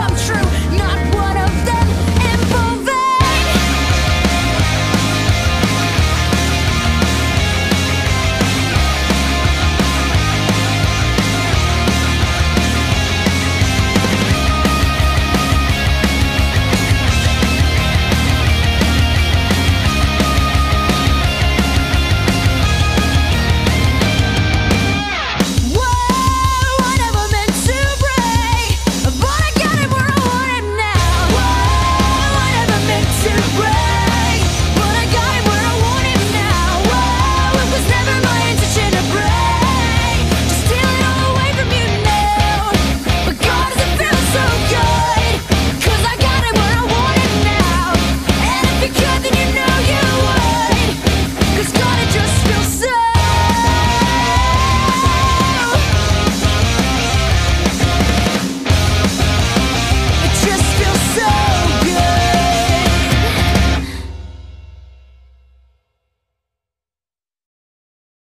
come true. Not